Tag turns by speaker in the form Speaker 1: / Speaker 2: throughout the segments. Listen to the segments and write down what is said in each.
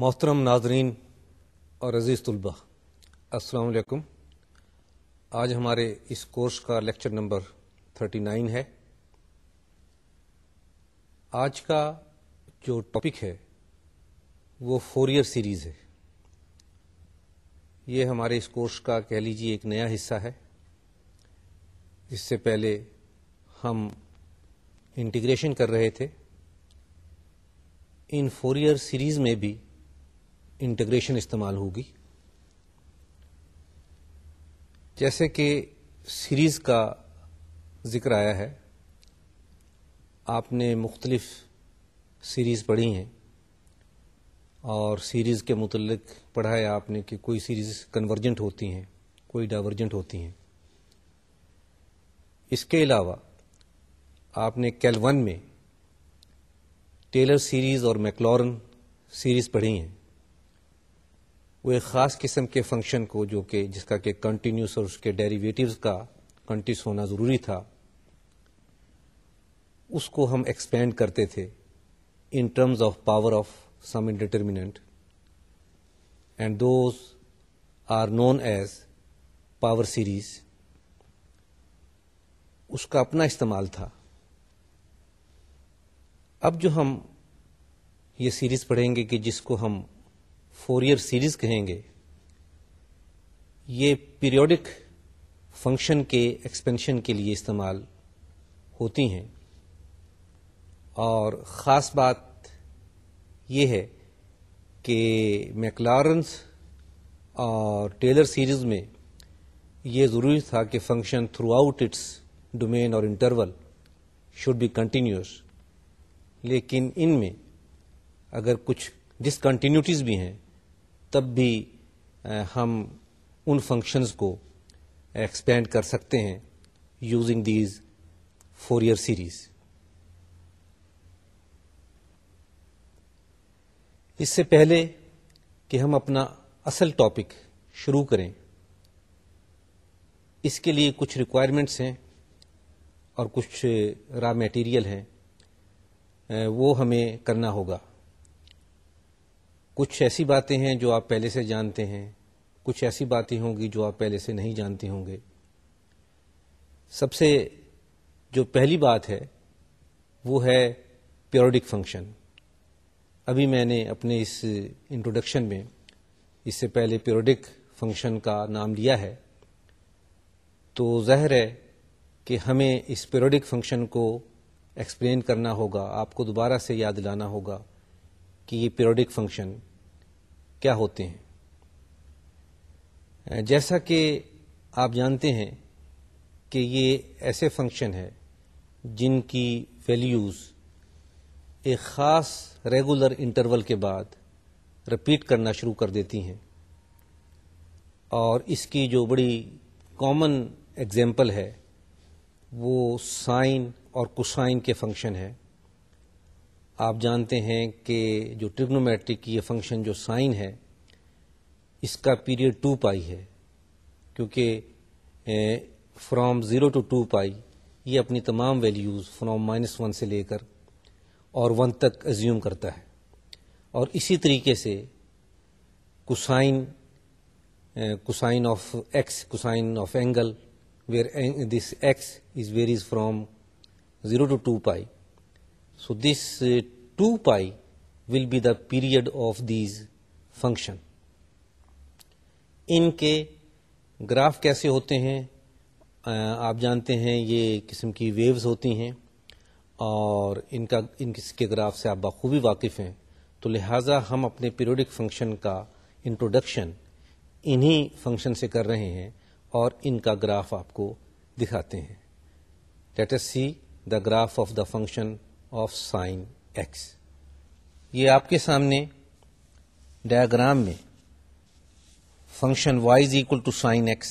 Speaker 1: محترم ناظرین اور عزیز طلبہ السلام علیکم آج ہمارے اس کورس کا لیکچر نمبر 39 ہے آج کا جو ٹاپک ہے وہ فور ایئر سیریز ہے یہ ہمارے اس کورس کا کہہ لیجیے ایک نیا حصہ ہے اس سے پہلے ہم انٹیگریشن کر رہے تھے ان فور ایئر سیریز میں بھی انٹیگریشن استعمال ہوگی جیسے کہ سیریز کا ذکر آیا ہے آپ نے مختلف سیریز پڑھی ہیں اور سیریز کے متعلق پڑھا ہے آپ نے کہ کوئی سیریز کنورجنٹ ہوتی ہیں کوئی ڈائیورجنٹ ہوتی ہیں اس کے علاوہ آپ نے کیلون میں ٹیلر سیریز اور میکلورن سیریز پڑھی ہیں وہ ایک خاص قسم کے فنکشن کو جو کہ جس کا کہ کنٹینیوس اور اس کے ڈیریویٹیوز کا کنٹینس ہونا ضروری تھا اس کو ہم ایکسپینڈ کرتے تھے in terms of power of some indeterminate and those are known as power series اس کا اپنا استعمال تھا اب جو ہم یہ سیریز پڑھیں گے کہ جس کو ہم فور ایئر سیریز کہیں گے یہ پیریوڈک فنکشن کے ایکسپینشن کے لیے استعمال ہوتی ہیں اور خاص بات یہ ہے کہ میکلارنس اور ٹیلر سیریز میں یہ ضروری تھا کہ function throughout its domain اور انٹرول شوڈ بی کنٹینیوس لیکن ان میں اگر کچھ ڈسکنٹینیوٹیز بھی ہیں تب بھی ہم ان فنکشنز کو ایکسپینڈ کر سکتے ہیں using these four year series اس سے پہلے کہ ہم اپنا اصل ٹاپک شروع کریں اس کے لیے کچھ ریکوائرمنٹس ہیں اور کچھ را میٹیریل ہیں وہ ہمیں کرنا ہوگا کچھ ایسی باتیں ہیں جو آپ پہلے سے جانتے ہیں کچھ ایسی باتیں ہوں گی جو آپ پہلے سے نہیں جانتے ہوں گے سب سے جو پہلی بات ہے وہ ہے پیورڈک فنکشن ابھی میں نے اپنے اس انٹروڈکشن میں اس سے پہلے پیورڈک فنکشن کا نام لیا ہے تو ظاہر ہے کہ ہمیں اس پیورڈک فنکشن کو ایکسپلین کرنا ہوگا آپ کو دوبارہ سے یاد لانا ہوگا کہ یہ پیورڈک فنکشن کیا ہوتے ہیں جیسا کہ آپ جانتے ہیں کہ یہ ایسے فنکشن ہے جن کی ویلیوز ایک خاص ریگولر انٹرول کے بعد رپیٹ کرنا شروع کر دیتی ہیں اور اس کی جو بڑی کامن ایگزامپل ہے وہ سائن اور کسائن کے فنکشن ہے آپ جانتے ہیں کہ جو ٹریگنومیٹرک یہ فنکشن جو سائن ہے اس کا پیریڈ ٹو پائی ہے کیونکہ from zero to two pi یہ اپنی تمام ویلیوز فرام مائنس ون سے لے کر اور ون تک ازیوم کرتا ہے اور اسی طریقے سے cosine cosine of x cosine of angle where this x is varies from zero to two pi so this two pi will be the period of these function ان کے گراف کیسے ہوتے ہیں آپ جانتے ہیں یہ قسم کی ویوز ہوتی ہیں اور ان کا ان کے گراف سے آپ بخوبی واقف ہیں تو لہٰذا ہم اپنے پیریوڈک فنکشن کا انٹروڈکشن انہی فنکشن سے کر رہے ہیں اور ان کا گراف آپ کو دکھاتے ہیں let's see the graph of the function of sine x یہ آپ کے سامنے میں function y is equal to sine x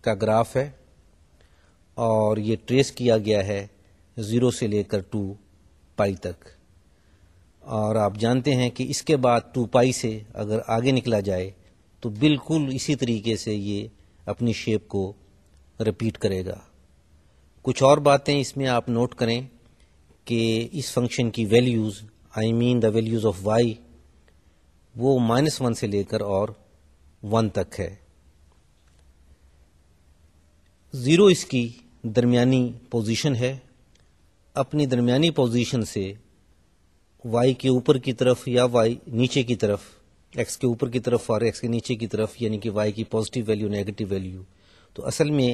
Speaker 1: کا گراف ہے اور یہ ٹریس کیا گیا ہے زیرو سے لے کر ٹو پائی تک اور آپ جانتے ہیں کہ اس کے بعد ٹو پائی سے اگر آگے نکلا جائے تو بالکل اسی طریقے سے یہ اپنی شیپ کو رپیٹ کرے گا کچھ اور باتیں اس میں آپ نوٹ کریں کہ اس فنکشن کی values I mean the values of y وہ مائنس ون سے لے کر اور ون تک ہے زیرو اس کی درمیانی پوزیشن ہے اپنی درمیانی پوزیشن سے وائی کے اوپر کی طرف یا وائی نیچے کی طرف ایکس کے اوپر کی طرف اور ایکس کے نیچے کی طرف یعنی کہ وائی کی پازیٹیو ویلیو نیگیٹو ویلیو تو اصل میں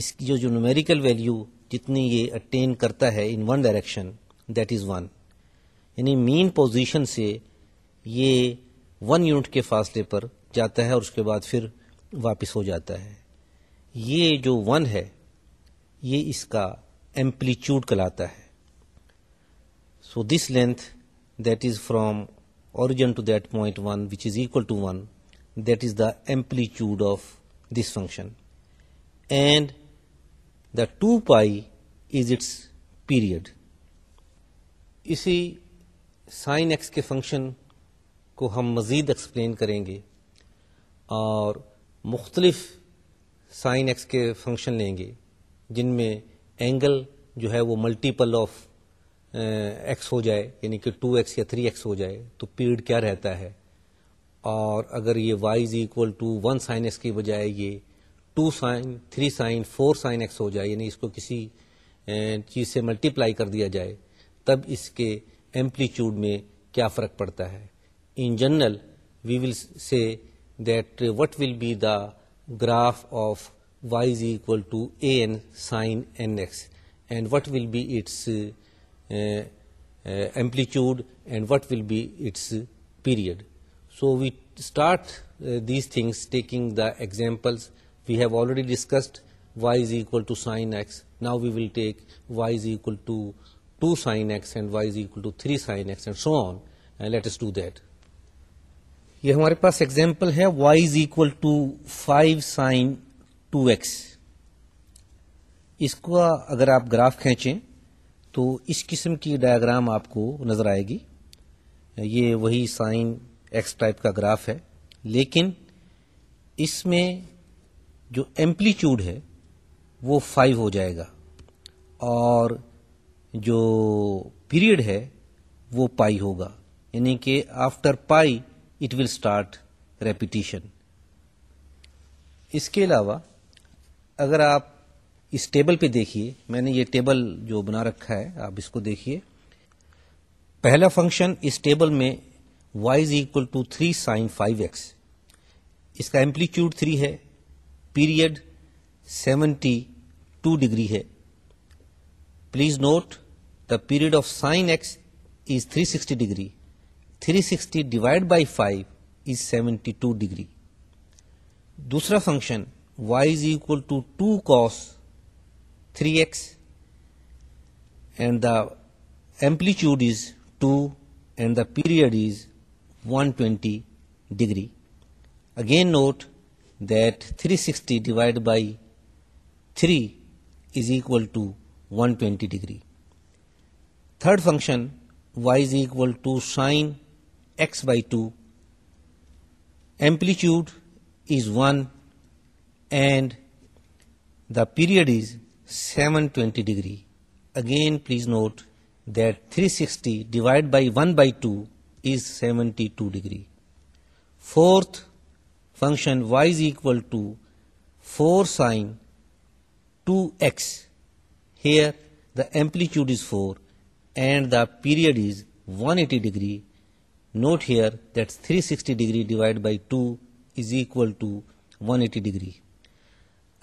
Speaker 1: اس کی جو جو نومیریکل ویلیو جتنی یہ اٹین کرتا ہے in one direction that is one یعنی مین پوزیشن سے یہ ون یونٹ کے فاصلے پر جاتا ہے اور اس کے بعد پھر واپس ہو جاتا ہے یہ جو ون ہے یہ اس کا ایمپلیچیوڈ کہلاتا ہے so this length that is from origin to that point one which is equal to one that is the amplitude of this function and the two pi is its period اسی sine x کے function کو ہم مزید explain کریں گے اور مختلف sine x کے فنکشن لیں گے جن میں اینگل جو ہے وہ ملٹیپل آف ایکس ہو جائے یعنی کہ ٹو ایکس یا تھری ایکس ہو جائے تو پیریڈ کیا رہتا ہے اور اگر یہ y is equal to one sine x کی بجائے یہ two sine three sine four sine x ہو جائے یعنی اس کو کسی چیز سے ملٹیپلائی کر دیا جائے تب اس کے ایمپلیچیوڈ میں کیا فرق پڑتا ہے ان general we will see that what will be the graph of y is equal to a n n sine x and what will be its and what will be its period so we start these things taking the examples we have already discussed y is equal to sine x now we will take y is equal to two sine x and y is equal to three sine x and so on let's to that یہ ہمارے پاس example ہے y is equal to five sine two x اس کو اگر آپ graph کھینچیں تو اس قسم کی ڈایاگرام آپ کو نظر آئے گی یہ وہی سائن ایکس ٹائپ کا گراف ہے لیکن اس میں جو ایمپلیٹیوڈ ہے وہ فائیو ہو جائے گا اور جو پیریڈ ہے وہ پائی ہوگا یعنی کہ after pi it will start repetition اس کے علاوہ اگر آپ اس ٹیبل پہ دیکھیے میں نے یہ ٹیبل جو بنا رکھا ہے آپ اس کو دیکھیے پہلا فنکشن اس ٹیبل میں y is equal to three sine five x اس کا ایمپلیٹیوڈ تھری ہے پیریڈ سیونٹی ٹو ڈگری ہے please note the period of sine x is three sixty degree three sixty divide by five is seventy two degree دوسرا function y is equal to two cos three x and the amplitude is two and the period is one twenty degree again note that 360 divided by 3 is equal to 120 degree. Third function, y is equal to sine x by 2. Amplitude is 1 and the period is 720 degree. Again, please note that 360 divided by 1 by 2 is 72 degree. Fourth function y is equal to 4 sine 2x. Here the amplitude is 4 and the period is 180 degree. Note here that 360 degree divided by 2 is equal to 180 degree.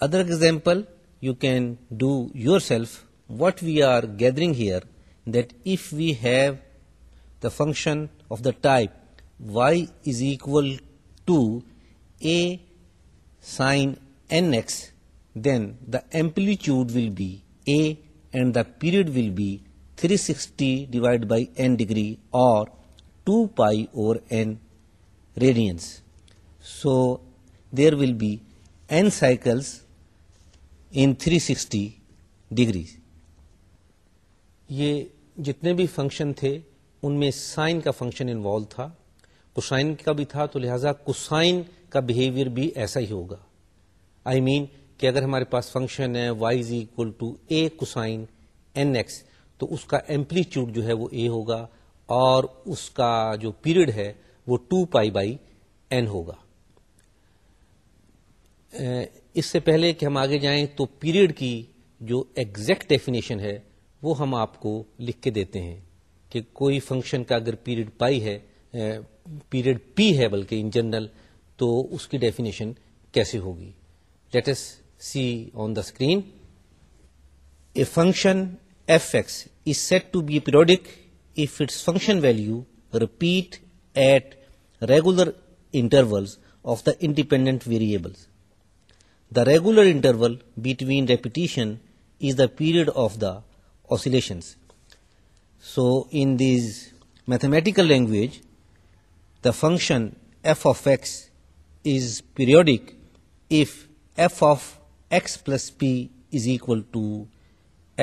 Speaker 1: Other example you can do yourself. What we are gathering here, that if we have the function of the type y is equal to sines then the amplitude will be a the period will be three sixty divide by n degree اور two pi اور so there will be n cycles in three sixty degree یہ جتنے بھی function تھے ان میں sine کا function involve تھا کسائن کا بھی تھا تو لہذا کسائن کا بہیویئر بھی ایسا ہی ہوگا آئی I مین mean کہ اگر ہمارے پاس فنکشن ہے y is equal to a n x تو اس کا ایمپلیچیوڈ جو ہے وہ اے ہوگا اور اس کا جو پیریڈ ہے وہ ٹو پائی بائی این ہوگا اس سے پہلے کہ ہم آگے جائیں تو پیریڈ کی جو ایگزیکٹ ڈیفینیشن ہے وہ ہم آپ کو لکھ کے دیتے ہیں کہ کوئی فنکشن کا اگر پیریڈ پائی ہے پیریڈ پی ہے بلکہ ان جنرل تو اس کی ڈیفینیشن کیسی ہوگی let us see on the screen a function f x is said to be a periodic if its function value repeat at regular intervals of the independent variables the regular interval between repetition is the period of the oscillations so in these mathematical language the function f of x is periodic f f of x plus p is equal to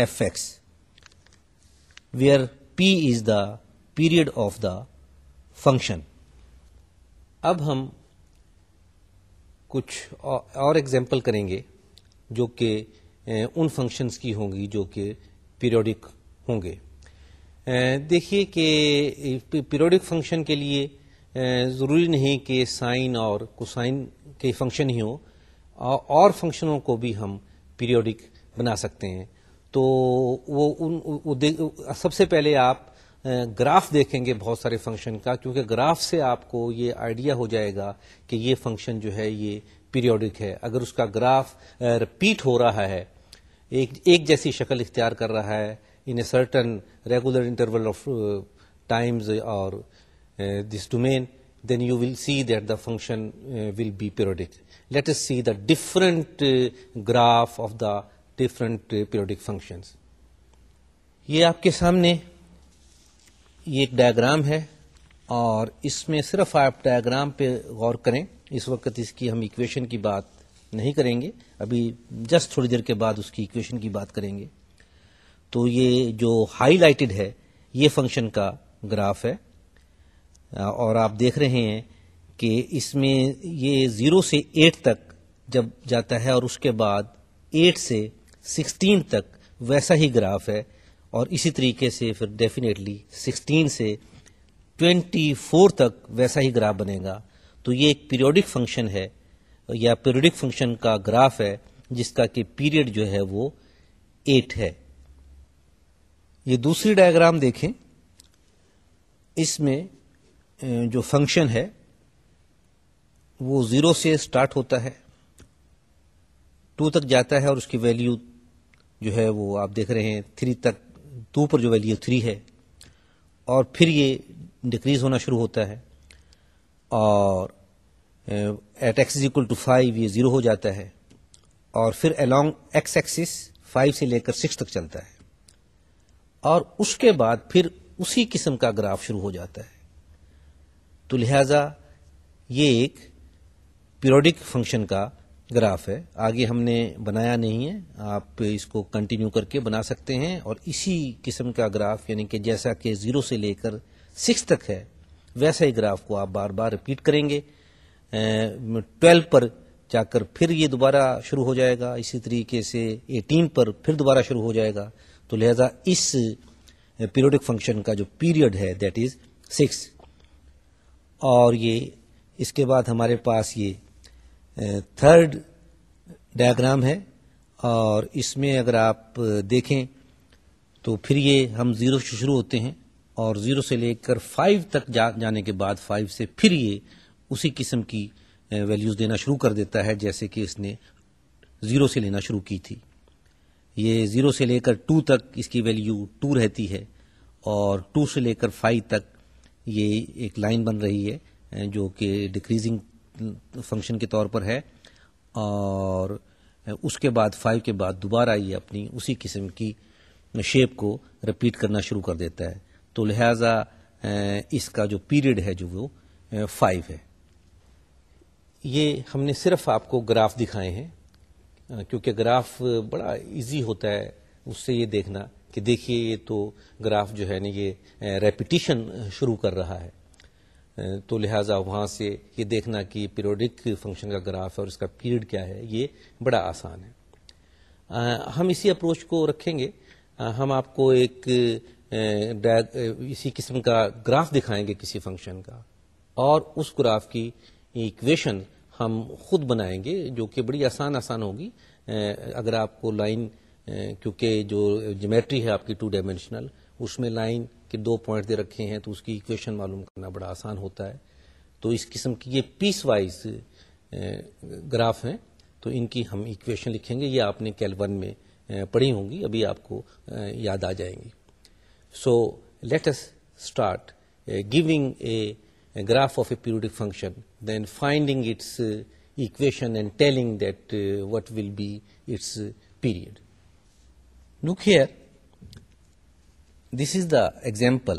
Speaker 1: f x where p is the period of the function اب ہم کچھ اور example کریں گے جو کہ ان functions کی ہوں گی جو کہ پیریوڈک ہوں گے دیکھیے کہ پیریوڈک فنکشن کے لیے Eh, ضروری نہیں کہ سائن اور کوسائن کے فنکشن ہی ہوں اور فنکشنوں کو بھی ہم پیریوڈک بنا سکتے ہیں تو وہ ان سب سے پہلے آپ eh, گراف دیکھیں گے بہت سارے فنکشن کا کیونکہ گراف سے آپ کو یہ آئیڈیا ہو جائے گا کہ یہ فنکشن جو ہے یہ پیریوڈک ہے اگر اس کا گراف رپیٹ eh, ہو رہا ہے ایک ایک جیسی شکل اختیار کر رہا ہے in a certain regular interval of times اور this domain then you will see the function will be periodic let's see the different graph of the different periodic functions یہ آپ کے سامنے یہ ایک ڈائگرام ہے اور اس میں صرف آپ ڈائگرام پہ غور کریں اس وقت اس کی ہم اکویشن کی بات نہیں کریں گے ابھی جسٹ تھوڑی دیر کے بعد اس کی اکویشن کی بات کریں گے تو یہ جو ہائی لائٹڈ ہے یہ فنکشن کا گراف ہے اور آپ دیکھ رہے ہیں کہ اس میں یہ زیرو سے ایٹ تک جب جاتا ہے اور اس کے بعد ایٹ سے سکسٹین تک ویسا ہی گراف ہے اور اسی طریقے سے پھر ڈیفینیٹلی سکسٹین سے ٹوینٹی فور تک ویسا ہی گراف بنے گا تو یہ ایک پیریوڈک فنکشن ہے یا پیریوڈک فنکشن کا گراف ہے جس کا کہ پیریڈ جو ہے وہ ایٹ ہے یہ دوسری ڈائگرام دیکھیں اس میں جو فنکشن ہے وہ زیرو سے اسٹارٹ ہوتا ہے ٹو تک جاتا ہے اور اس کی ویلیو جو ہے وہ آپ دیکھ رہے ہیں تھری تک ٹو پر جو ویلیو تھری ہے اور پھر یہ ڈکریز ہونا شروع ہوتا ہے اور at x is equal to five یہ زیرو ہو جاتا ہے اور پھر الانگ ایکس ایکسس فائیو سے لے کر سکس تک چلتا ہے اور اس کے بعد پھر اسی قسم کا گراف شروع ہو جاتا ہے تو لہٰذا یہ ایک پیریوڈک فنکشن کا گراف ہے آگے ہم نے بنایا نہیں ہے آپ اس کو کنٹینیو کر کے بنا سکتے ہیں اور اسی قسم کا گراف یعنی کہ جیسا کہ زیرو سے لے کر سکس تک ہے ویسا ہی گراف کو آپ بار بار رپیٹ کریں گے ٹویلو پر جا کر پھر یہ دوبارہ شروع ہو جائے گا اسی طریقے سے ایٹین پر پھر دوبارہ شروع ہو جائے گا تو لہذا اس پیریوڈک فنکشن کا جو پیریڈ ہے دیٹ از سکس اور یہ اس کے بعد ہمارے پاس یہ تھرڈ ڈائگرام ہے اور اس میں اگر آپ دیکھیں تو پھر یہ ہم زیرو سے شروع ہوتے ہیں اور زیرو سے لے کر فائیو تک جا جانے کے بعد فائیو سے پھر یہ اسی قسم کی ویلیوز دینا شروع کر دیتا ہے جیسے کہ اس نے زیرو سے لینا شروع کی تھی یہ زیرو سے لے کر ٹو تک اس کی ویلیو ٹو رہتی ہے اور ٹو سے لے کر فائیو تک یہ ایک لائن بن رہی ہے جو کہ ڈکریزنگ فنکشن کے طور پر ہے اور اس کے بعد فائیو کے بعد دوبارہ یہ اپنی اسی قسم کی شیپ کو رپیٹ کرنا شروع کر دیتا ہے تو لہٰذا اس کا جو پیریڈ ہے جو وہ فائیو ہے یہ ہم نے صرف آپ کو گراف دکھائے ہیں کیونکہ گراف بڑا ایزی ہوتا ہے اس سے یہ دیکھنا کہ دیکھیے یہ تو گراف جو ہے نا یہ ریپیٹیشن شروع کر رہا ہے تو لہٰذا وہاں سے یہ دیکھنا کہ پیریوڈک فنکشن کا گراف ہے اور اس کا پیریڈ کیا ہے یہ بڑا آسان ہے ہم اسی اپروچ کو رکھیں گے ہم آپ کو ایک اسی قسم کا گراف دکھائیں گے کسی فنکشن کا اور اس گراف کی ایکویشن ہم خود بنائیں گے جو کہ بڑی آسان آسان ہوگی اگر آپ کو لائن کیونکہ جو جیمیٹری ہے آپ کی ٹو ڈائمینشنل اس میں لائن کے دو پوائنٹ دے رکھے ہیں تو اس کی اکویشن معلوم کرنا بڑا آسان ہوتا ہے تو اس قسم کی یہ پیس وائز گراف ہیں تو ان کی ہم اکویشن لکھیں گے یہ آپ نے کیل ون میں پڑھی ہوں گی ابھی آپ کو یاد آ جائیں گی so let's start giving a graph of a periodic function then finding its equation and telling that what will be its period here this is the example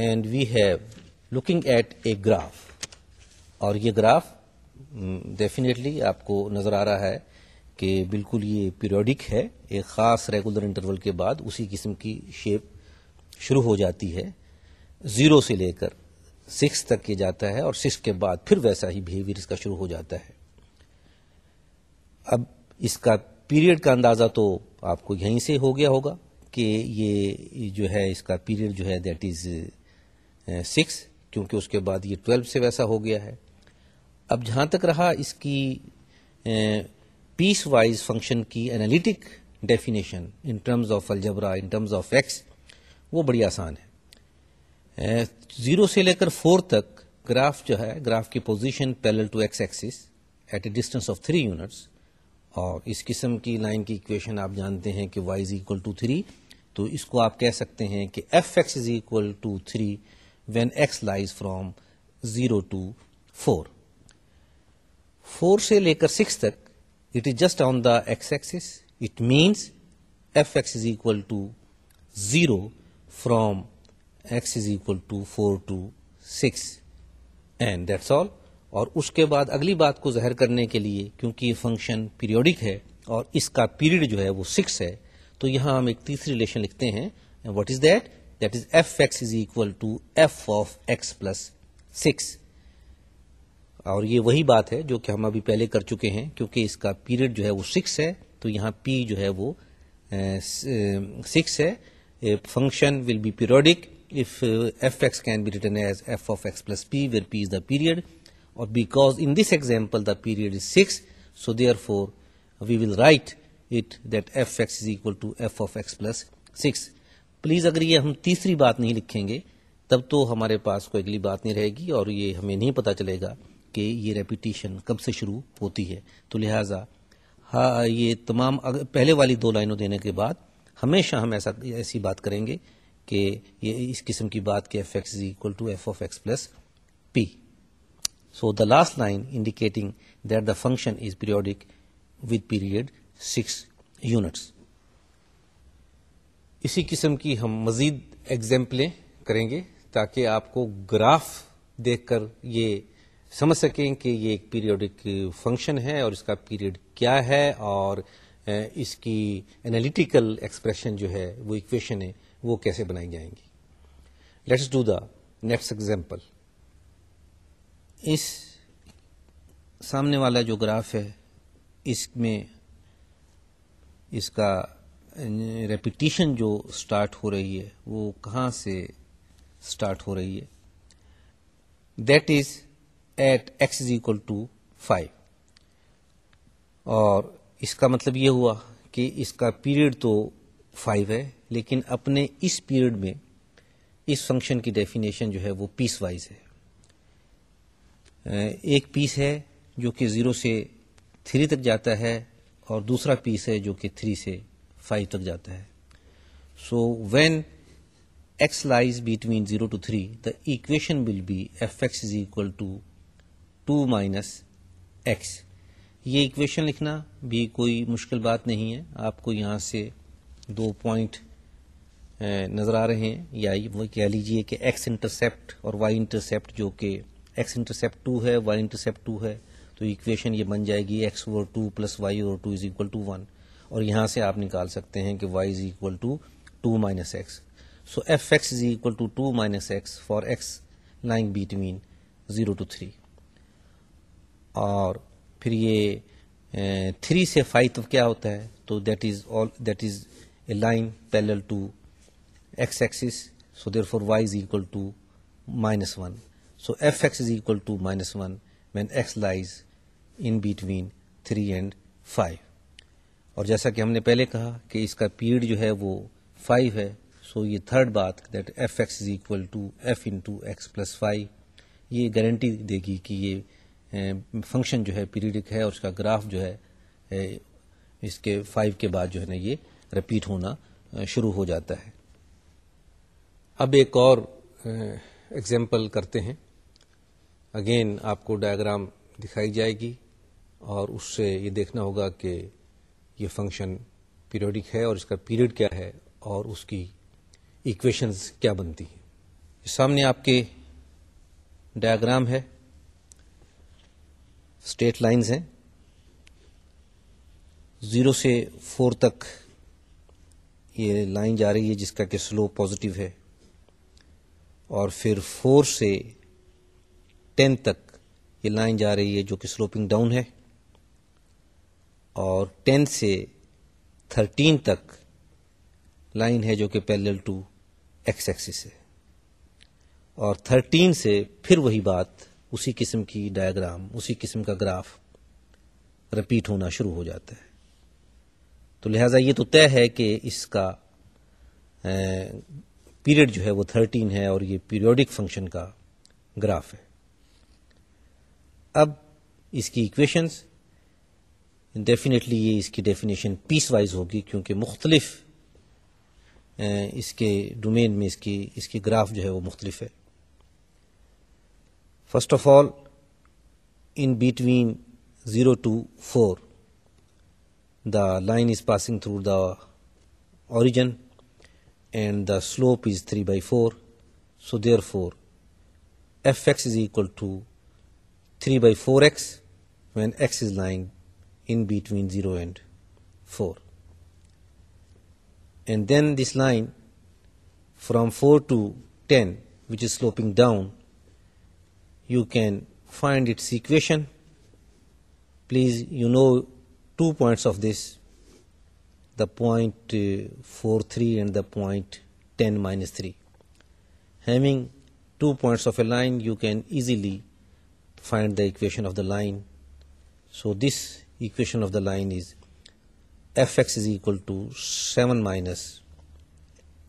Speaker 1: and we have looking at a graph اور یہ graph definitely آپ کو نظر آ رہا ہے کہ بالکل یہ پیریوڈک ہے ایک خاص ریگولر انٹرول کے بعد اسی قسم کی شیپ شروع ہو جاتی ہے زیرو سے لے کر سکس تک یہ جاتا ہے اور سکس کے بعد پھر ویسا ہی بہیویئر اس کا شروع ہو جاتا ہے اب اس کا پیریڈ کا اندازہ تو آپ کو یہیں سے ہو گیا ہوگا کہ یہ جو ہے اس کا پیریڈ جو ہے دیٹ از سکس کیونکہ اس کے بعد یہ ٹویلو سے ویسا ہو گیا ہے اب جہاں تک رہا اس کی پیس وائز فنکشن کی analytic definition in terms of algebra in terms of x وہ بڑی آسان ہے زیرو eh, سے لے کر فور تک گراف جو ہے گراف کی position parallel to x axis at a distance of three units اور اس قسم کی لائن کی اکویشن آپ جانتے ہیں کہ y is equal to three تو اس کو آپ کہہ سکتے ہیں کہ f x is equal to three when x lies from zero to four four سے لے کر سکس تک it is just on the x axis it means f x is equal to zero from x is equal to four to six and that's all اور اس کے بعد اگلی بات کو ظاہر کرنے کے لیے کیونکہ یہ فنکشن پیریوڈک ہے اور اس کا پیریڈ جو ہے وہ سکس ہے تو یہاں ہم ایک تیسری ریلیشن لکھتے ہیں what is that that is f x is equal to f of x plus six اور یہ وہی بات ہے جو کہ ہم ابھی پہلے کر چکے ہیں کیونکہ اس کا پیریڈ جو ہے وہ سکس ہے تو یہاں پی جو ہے وہ سکس ہے function will be periodics can be rater period اور because in this example the period is six so therefore we will write it that f x equal to f of x plus six please اگر یہ ہم تیسری بات نہیں لکھیں گے تب تو ہمارے پاس کوئی اگلی بات نہیں رہے گی اور یہ ہمیں نہیں پتا چلے گا کہ یہ ریپیٹیشن کب سے شروع ہوتی ہے تو لہٰذا یہ تمام پہلے والی دو لائنوں دینے کے بعد ہمیشہ ہم ایسا ایسی بات کریں گے کہ یہ اس قسم کی بات کہ f x is equal to f of x plus p So the last line indicating that the function is periodic with period 6 units. اسی قسم کی ہم مزید ایگزامپلیں کریں گے تاکہ آپ کو گراف دیکھ کر یہ سمجھ سکیں کہ یہ ایک پیریوڈک فنکشن ہے اور اس کا پیریڈ کیا ہے اور اس کی انالیٹیکل ایکسپریشن جو ہے وہ اکویشن ہے وہ کیسے بنائی جائیں گی let's do the next example اس سامنے والا جو گراف ہے اس میں اس کا ریپیٹیشن جو سٹارٹ ہو رہی ہے وہ کہاں سے سٹارٹ ہو رہی ہے that is at x is equal to five اور اس کا مطلب یہ ہوا کہ اس کا پیریڈ تو فائیو ہے لیکن اپنے اس پیریڈ میں اس فنکشن کی ڈیفینیشن جو ہے وہ پیس وائز ہے ایک پیس ہے جو کہ زیرو سے تھری تک جاتا ہے اور دوسرا پیس ہے جو کہ تھری سے فائیو تک جاتا ہے so when x lies between zero to three the equation will be f x is equal to two minus x یہ اکویشن لکھنا بھی کوئی مشکل بات نہیں ہے آپ کو یہاں سے دو پوائنٹ نظر آ رہے ہیں یا وہ کہہ لیجئے کہ ایکس انٹرسیپٹ اور وائی انٹرسیپٹ جو کہ ایکس انٹرسپٹ ٹو ہے وائی انٹرسپٹ ٹو ہے تو اکویشن یہ بن جائے گی x over two plus y over two is equal to one اور یہاں سے آپ نکال سکتے ہیں کہ y is equal to two minus x so f x is equal to two minus x for x line between zero to three اور پھر یہ تھری eh, سے فائیو کیا ہوتا ہے تو that is all that is a line parallel to x axis so therefore y is equal to minus one so f x is equal to minus one when x lies in between three and five اور جیسا کہ ہم نے پہلے کہا کہ اس کا پیریڈ جو ہے وہ فائیو ہے سو یہ تھرڈ بات that f x is equal to f in two x plus five یہ گارنٹی دے گی کہ یہ فنکشن جو ہے پیریڈک ہے اور اس کا گراف جو ہے اس کے فائیو کے بعد جو ہے نا یہ رپیٹ ہونا شروع ہو جاتا ہے اب ایک اور ایگزامپل کرتے ہیں اگین آپ کو ڈائگرام دکھائی جائے گی اور اس سے یہ دیکھنا ہوگا کہ یہ فنکشن پیریوڈک ہے اور اس کا پیریڈ کیا ہے اور اس کی ایکویشنز کیا بنتی ہیں یہ سامنے آپ کے ڈایاگرام ہے اسٹیٹ لائنز ہیں زیرو سے فور تک یہ لائن جا رہی ہے جس کا کہ سلو پازیٹو ہے اور پھر فور سے ٹین تک یہ لائن جا رہی ہے جو کہ سلوپنگ ڈاؤن ہے اور ٹین سے تھرٹین تک لائن ہے جو کہ پیلل ٹو ایکس ایکسس ہے اور تھرٹین سے پھر وہی بات اسی قسم کی ڈائیگرام اسی قسم کا گراف رپیٹ ہونا شروع ہو جاتا ہے تو لہذا یہ تو طے ہے کہ اس کا پیریڈ جو ہے وہ تھرٹین ہے اور یہ پیریوڈک فنکشن کا گراف ہے اب اس کی اکویشنز ڈیفینیٹلی یہ اس کی ڈیفینیشن پیس وائز ہوگی کیونکہ مختلف اس کے ڈومین میں اس کی اس کی گراف جو ہے وہ مختلف ہے first of all in between zero to four the line is passing through the origin and the slope is three by four so therefore f x is equal to 3 by 4x when x is lying in between 0 and 4. And then this line from 4 to 10, which is sloping down, you can find its equation. Please, you know 2 points of this, the point uh, 4, 3 and the point 10 minus 3. Having 2 points of a line, you can easily Find the equation of the line. So this equation of the line is fx is equal to 7 minus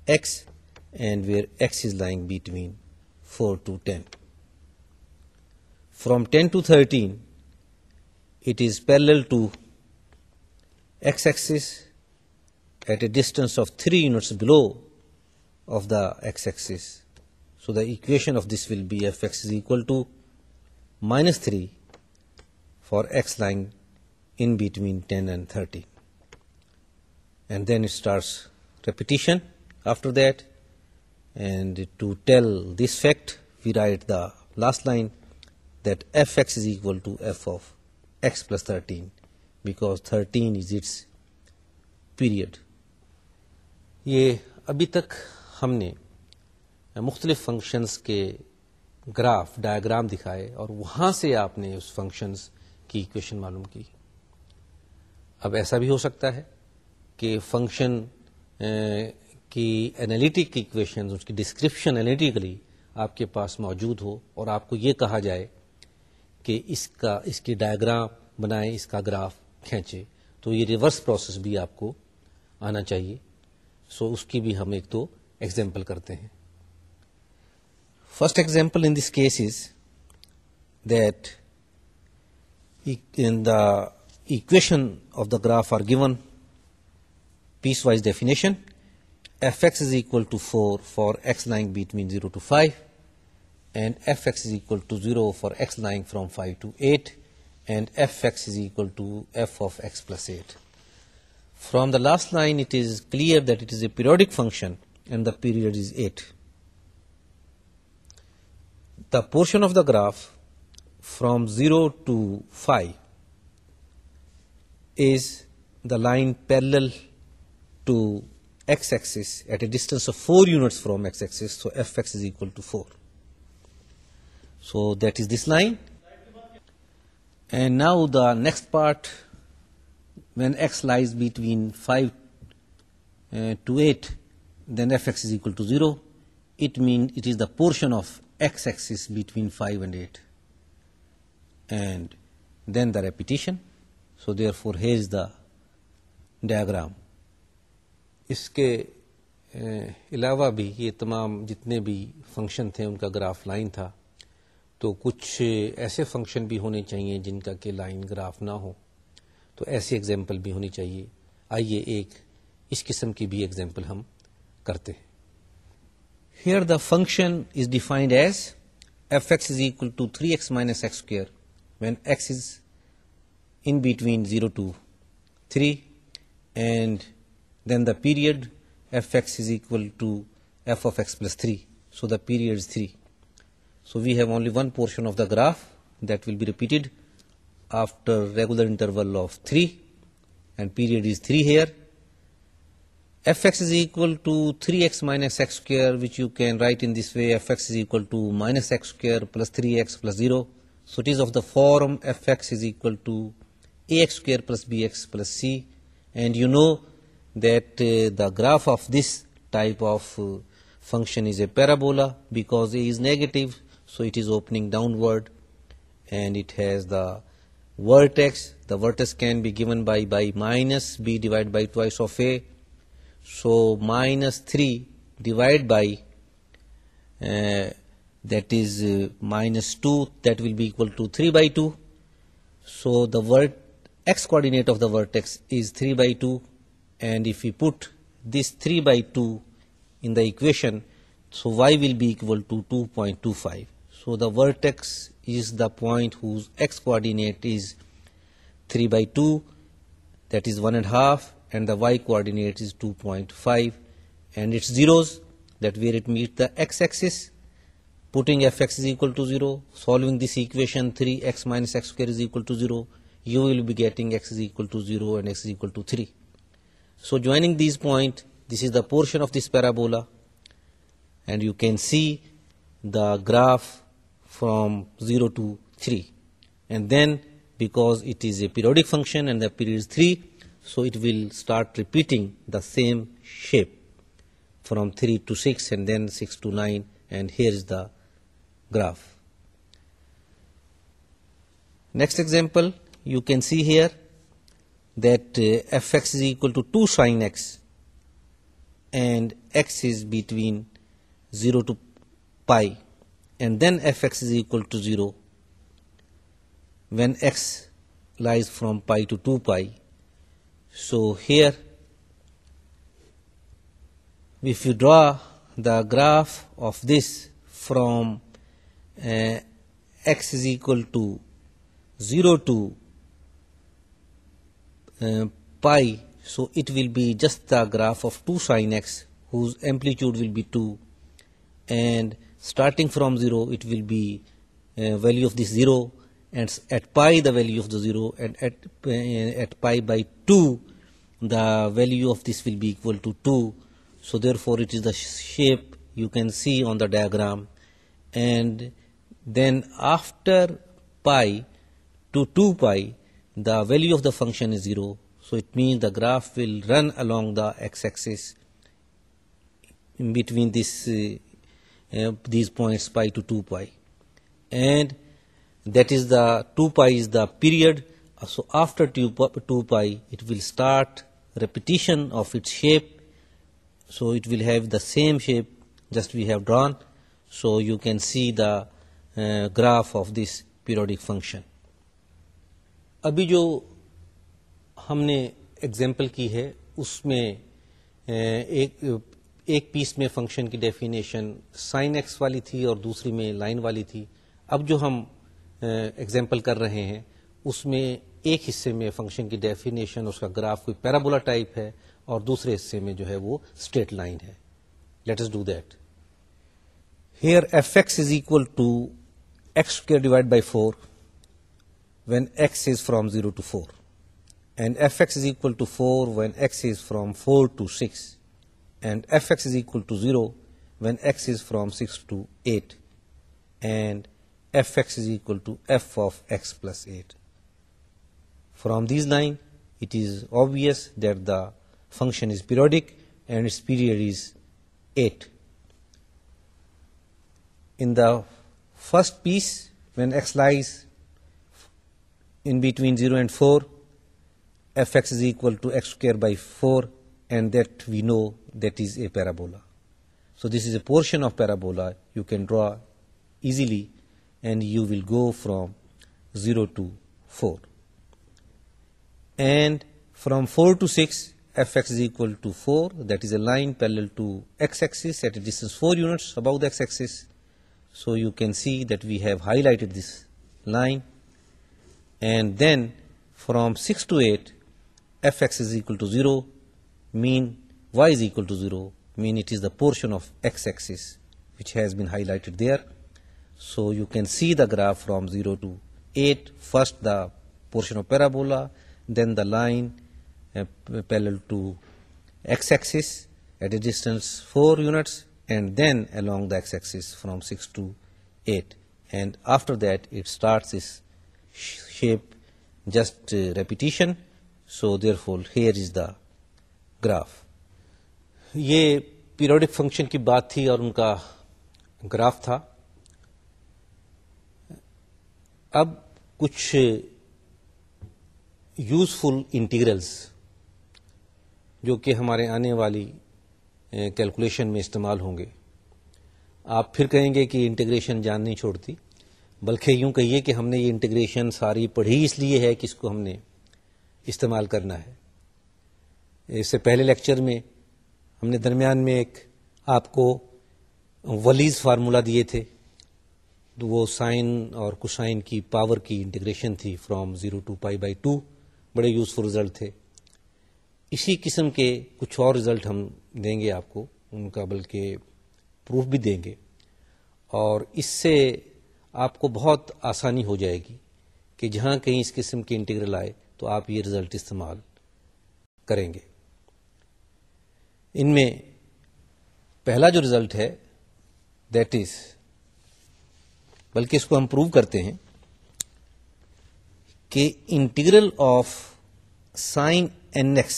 Speaker 1: x, and where x is lying between 4 to 10. From 10 to 13 it is parallel to x-axis at a distance of 3 units below of the x-axis. So the equation of this will be fx is equal to minus three for x line in between ten and thirty and then it repetition after that and to tell this fact we write the last line that f x is equal to f of x plus thirteen because thirteen is its period یہ ابھی تک ہم نے مختلف functions کے graph diagram دکھائے اور وہاں سے آپ نے اس فنکشنز کی ایکویشن معلوم کی اب ایسا بھی ہو سکتا ہے کہ فنکشن کی انالیٹک کی اس کی ڈسکرپشن انالیٹیکلی آپ کے پاس موجود ہو اور آپ کو یہ کہا جائے کہ اس کا اس کی ڈایاگرام بنائیں اس کا گراف کھینچے تو یہ ریورس پروسیس بھی آپ کو آنا چاہیے سو اس کی بھی ہم ایک دو ایگزامپل کرتے ہیں First example in this case is that in the equation of the graph are given piecewise definition, fx is equal to 4 for x lying between 0 to 5, and fx is equal to 0 for x lying from 5 to 8, and fx is equal to f of x plus 8. From the last line it is clear that it is a periodic function and the period is 8 the portion of the graph from 0 to 5 is the line parallel to x-axis at a distance of 4 units from x-axis, so fx is equal to 4. So that is this line. And now the next part, when x lies between 5 to 8, then fx is equal to 0. It means it is the portion of x axis between five eight and then the repetition so therefore has the diagram اس کے علاوہ بھی یہ تمام جتنے بھی function تھے ان کا گراف لائن تھا تو کچھ ایسے فنکشن بھی ہونے چاہیے جن کا کہ لائن گراف نہ ہو تو ایسی اگزامپل بھی ہونی چاہیے آئیے ایک اس قسم کی بھی اگزامپل ہم کرتے ہیں Here the function is defined as fx is equal to 3x minus x square when x is in between 0 to 3, and then the period fx is equal to f of x plus 3. So the period is 3. So we have only one portion of the graph that will be repeated after regular interval of 3, and period is 3 here fx is equal to 3x minus x square, which you can write in this way: fx is equal to minus x square plus 3x plus 0. So it is of the form fx is equal to ax square plus bx plus c, and you know that uh, the graph of this type of uh, function is a parabola because a is negative, so it is opening downward and it has the vertex. The vertex can be given by minus b divided by twice of a. So minus 3 divided by uh, that is uh, minus 2, that will be equal to 3 by 2. So the x coordinate of the vertex is 3 by 2, and if we put this 3 by 2 in the equation, so y will be equal to 2.25. So the vertex is the point whose x coordinate is 3 by 2, that is 1.5, and the y coordinate is 2.5, and its zeros, that where it meets the x-axis, putting fx is equal to 0, solving this equation 3x minus x square is equal to 0, you will be getting x is equal to 0 and x is equal to 3. So joining these points, this is the portion of this parabola, and you can see the graph from 0 to 3. And then, because it is a periodic function and the period is 3, so it will start repeating the same shape from 3 to 6 and then 6 to 9, and here is the graph. Next example, you can see here that uh, fx is equal to 2 sine x and x is between 0 to pi, and then fx is equal to 0 when x lies from pi to 2 pi. So here, if you draw the graph of this from uh, x is equal to 0 to uh, pi, so it will be just the graph of 2 sine x whose amplitude will be 2, and starting from 0 it will be uh, value of this 0 and at pi the value of the 0, and uh, at pi by 2 the value of this will be equal to 2. So therefore it is the shape you can see on the diagram. And then after pi to 2 pi the value of the function is 0. So it means the graph will run along the x-axis in between uh, uh, these points pi to 2 pi. And that is the two pi is the period so after two pi it will start of of it shape so it will have the same shape just we have drawn so you can see the graph of this periodic function ابھی جو ہم نے example کی ہے اس میں ایک ایک پیس میں فنکشن کی ڈیفینیشن سائن ایکس والی تھی اور دوسری میں لائن والی تھی اب جو ہم ایگزامپل کر رہے ہیں اس میں ایک حصے میں فنکشن کی ڈیفینیشن اس کا گراف کوئی پیرابولا ٹائپ ہے اور دوسرے حصے میں جو ہے وہ اسٹریٹ لائن ہے let do that here f x is equal to x کے divide by four when x is from zero to four and f x is equal to four when x is from four to six and f x is equal to zero when x is from six to eight and fx is equal to f of x plus 8. From these line, it is obvious that the function is periodic and its period is 8. In the first piece, when x lies in between 0 and 4, fx is equal to x squared by 4, and that we know that is a parabola. So this is a portion of parabola you can draw easily and you will go from 0 to 4. And from 4 to 6, fx is equal to 4, that is a line parallel to x-axis at a distance 4 units above the x-axis. So you can see that we have highlighted this line. And then from 6 to 8, fx is equal to 0, mean y is equal to 0, mean it is the portion of x-axis which has been highlighted there. So you can see the graph from 8, to the first the portion of the line then the line x to at at a distance four units and then along the axis from 6 to 8 and after that it starts us shape just repetition so there therefore here is the graph یہ periodic function کی بات تھی اور ان کا graph تھا اب کچھ useful integrals جو کہ ہمارے آنے والی کیلکولیشن میں استعمال ہوں گے آپ پھر کہیں گے کہ انٹیگریشن جان نہیں چھوڑتی بلکہ یوں کہیے کہ ہم نے یہ انٹیگریشن ساری پڑھی اس لیے ہے کہ اس کو ہم نے استعمال کرنا ہے اس سے پہلے لیکچر میں ہم نے درمیان میں ایک آپ کو ولیز فارمولہ دیے تھے وہ سائن اور کشائن کی پاور کی انٹیگریشن تھی from zero to pi by two بڑے یوزفل رزلٹ تھے اسی قسم کے کچھ اور رزلٹ ہم دیں گے آپ کو ان کا بلکہ پروف بھی دیں گے اور اس سے آپ کو بہت آسانی ہو جائے گی کہ جہاں کہیں اس قسم کے انٹیگرل آئے تو آپ یہ رزلٹ استعمال کریں گے ان میں پہلا جو رزلٹ ہے دیٹ از بلکہ اس کو ہم پروو کرتے ہیں کہ integral of sine n x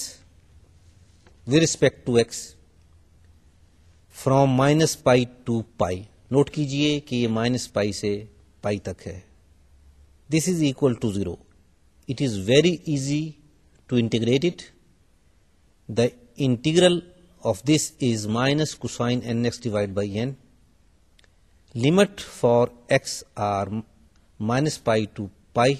Speaker 1: with respect to x from minus pi to pi note کیجئے کہ یہ مائنس پائی سے پائی تک ہے this is equal to zero it is very easy to integrate it the integral of this is minus two sine n x divide by n Limit for x are minus pi to pi.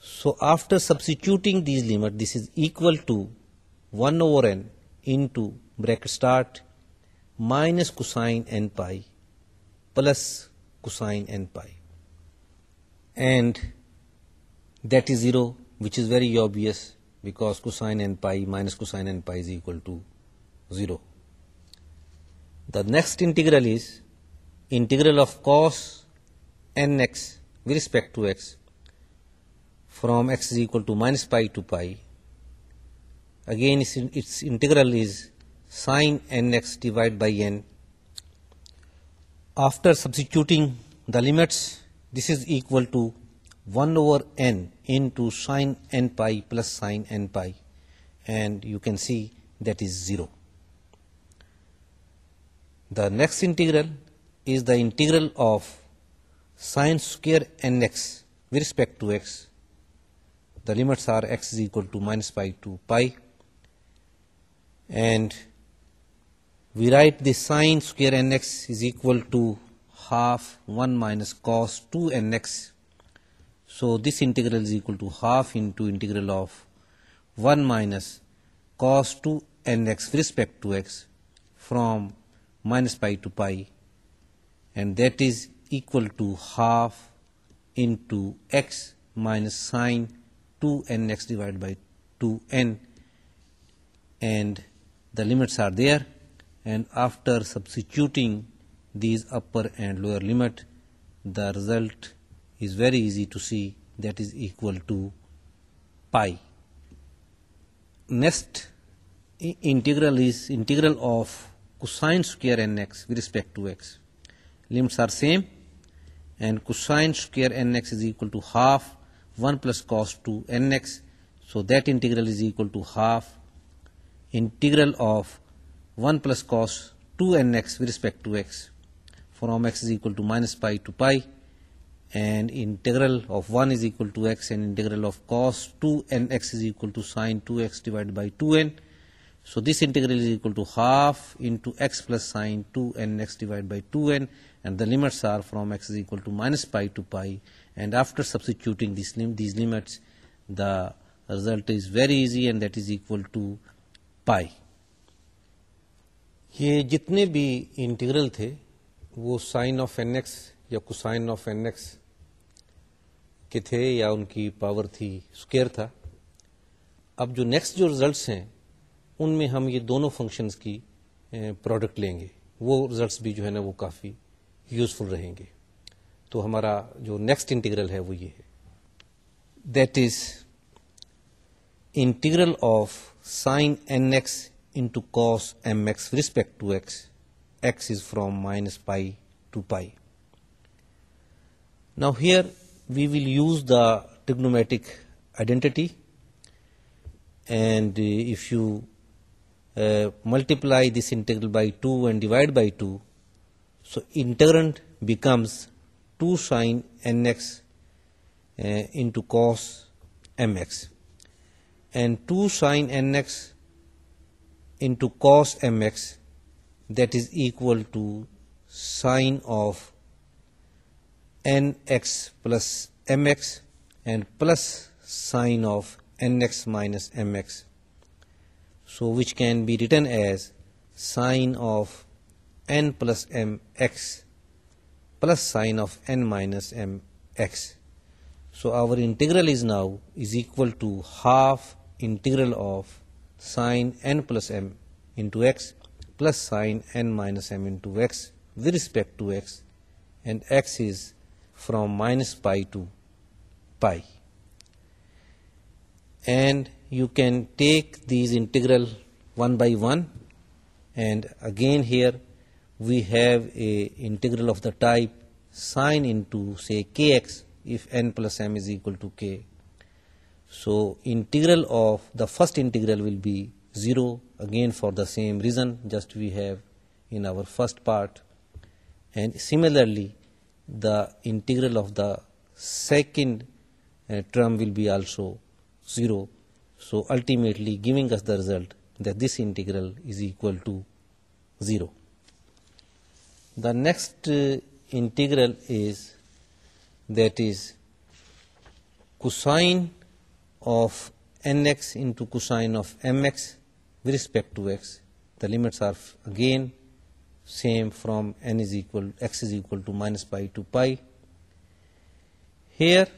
Speaker 1: So after substituting these limit, this is equal to 1 over n into bracket start minus cosine n pi plus cosine n pi. And that is 0, which is very obvious because cosine n pi minus cosine n pi is equal to 0. The next integral is integral of cos nx with respect to x from x is equal to minus pi to pi. Again, its integral is sin nx divided by n. After substituting the limits, this is equal to 1 over n into sin n pi plus sin n pi, and you can see that is 0. The next integral is the integral of sin square nx with respect to x. The limits are x is equal to minus pi to pi, and we write the sine square nx is equal to half 1 minus cos 2 nx. So this integral is equal to half into integral of 1 minus cos 2 nx with respect to x from minus pi to pi and that is equal to half into x minus sine 2nx divided by 2n, and the limits are there, and after substituting these upper and lower limit, the result is very easy to see, that is equal to pi. Next integral is integral of cosine square nx with respect to x. Limits are same cos square to half one plus cos two M S so that integral to half integral of one plus cos two S S respect from pi to pi and integrals divided by two S so this integral plus minus pi two pi and after جتنے بھی integral تھے وہ sine of N x یا cosine of N x کے تھے یا ان کی پاور تھی اسکیئر تھا اب جو نیکسٹ جو ریزلٹس ہیں ان میں ہم یہ دونوں فنکشنز کی پروڈکٹ لیں گے وہ ریزلٹس بھی جو ہے نا وہ کافی یوزفل رہیں گے تو ہمارا جو نیکسٹ انٹیگرل ہے وہ یہ ہے that is integral of sine n x into cos m x respect to x x is from minus pi to pi now here we will use the trigonometric identity and if you Uh, multiply this integral by 2 and divide by 2. So integrand becomes 2 sine nx uh, into cos mx, and 2 sine nx into cos mx, that is equal to sine of nx plus mx and plus sine of nx minus mx so which can be written as sine of n plus m x plus sine of n minus m x. So our integral is now is equal to half integral of sine n plus m into x plus sine n minus m into x with respect to x, and x is from minus pi to pi. And you can take these integral one by one, and again here we have a integral of the type sine into say kx if n plus m is equal to k. So integral of the first integral will be 0 again for the same reason just we have in our first part, and similarly the integral of the second uh, term will be also 0 so ultimately giving us the result that this integral is equal to 0. The next uh, integral is cosine of nx into cosine of mx with respect to x. The limits are again same from x is equal to minus pi to pi. Here